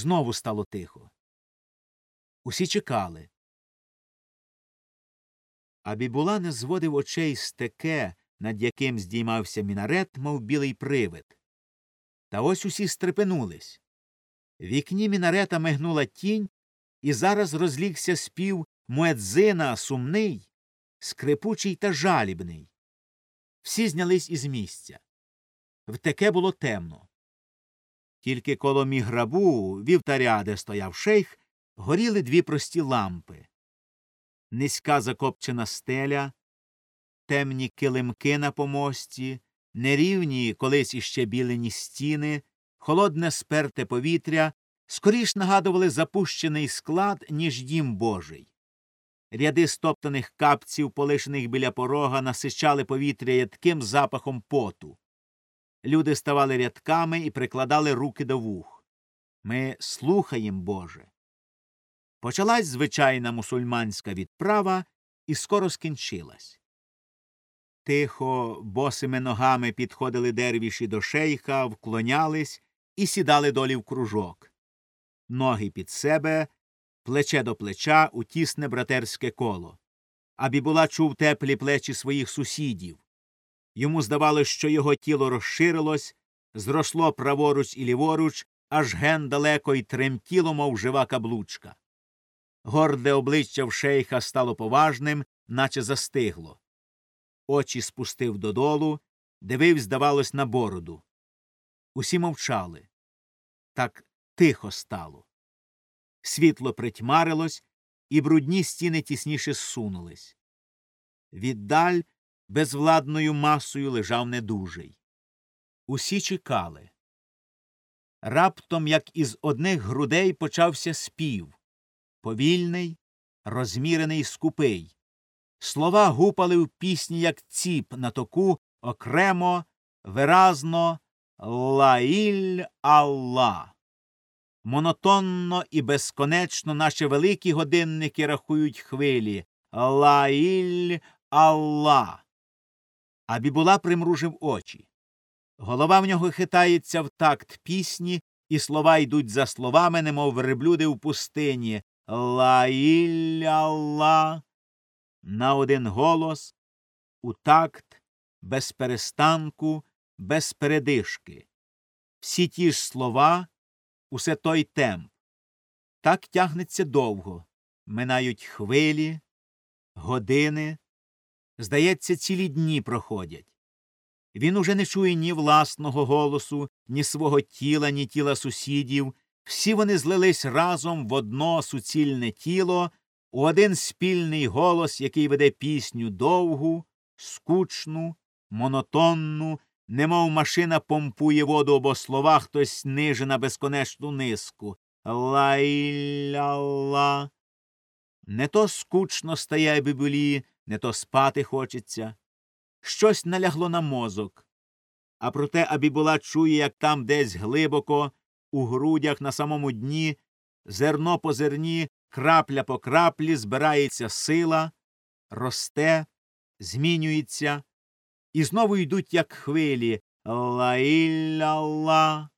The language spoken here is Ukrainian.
Знову стало тихо. Усі чекали. А Бібула не зводив очей з теке, над яким здіймався мінарет, мов білий привид. Та ось усі стрепенулись. Вікні мінарета мигнула тінь, і зараз розлігся спів муедзина сумний, скрипучий та жалібний. Всі знялись із місця. Втеке було темно. Тільки коло міграбу, вівтаря, де стояв шейх, горіли дві прості лампи. Низька закопчена стеля, темні килимки на помості, нерівні колись іще білені стіни, холодне сперте повітря скоріш нагадували запущений склад, ніж дім божий. Ряди стоптаних капців, полишених біля порога, насичали повітря ядким запахом поту. Люди ставали рядками і прикладали руки до вух. Ми слухаєм Боже. Почалась звичайна мусульманська відправа і скоро скінчилась. Тихо, босими ногами підходили дервіші до шейха, вклонялись і сідали долі в кружок. Ноги під себе, плече до плеча у тісне братерське коло. Абібула чув теплі плечі своїх сусідів. Йому здавалось, що його тіло розширилось, зросло праворуч і ліворуч, аж ген далеко й тремтіло, мов жива каблучка. Горде обличчя в шейха стало поважним, наче застигло. Очі спустив додолу, дивив, здавалось, на бороду. Усі мовчали. Так тихо стало. Світло притьмарилось, і брудні стіни тісніше зсунулись. Віддаль безвладною масою лежав недужий. Усі чекали. Раптом, як із одних грудей, почався спів повільний, розмірений, скупий. Слова гупали в пісні, як ціп на току, окремо, виразно Лаїль Алла. Монотонно і безконечно наші великі годинники рахують хвилі Лаїль Алла. А Бібула примружив очі. Голова в нього хитається в такт пісні, і слова йдуть за словами, немов верблюди в пустині Ла-ілля-ла. На один голос, у такт, без перестанку, без передишки. Всі ті ж слова, усе той темп. Так тягнеться довго. Минають хвилі, години. Здається, цілі дні проходять. Він уже не чує ні власного голосу, ні свого тіла, ні тіла сусідів, всі вони злились разом в одно суцільне тіло, у один спільний голос, який веде пісню довгу, скучну, монотонну, немов машина помпує воду обо словах, хтось ниже на безконечну низку. Ла-ля-ла. Не то скучно стає бібулі, не то спати хочеться. Щось налягло на мозок. А проте Абібула чує, як там десь глибоко у грудях на самому дні, зерно по зерні, крапля по краплі збирається сила, росте, змінюється, і знову йдуть, як хвилі ла ілля ла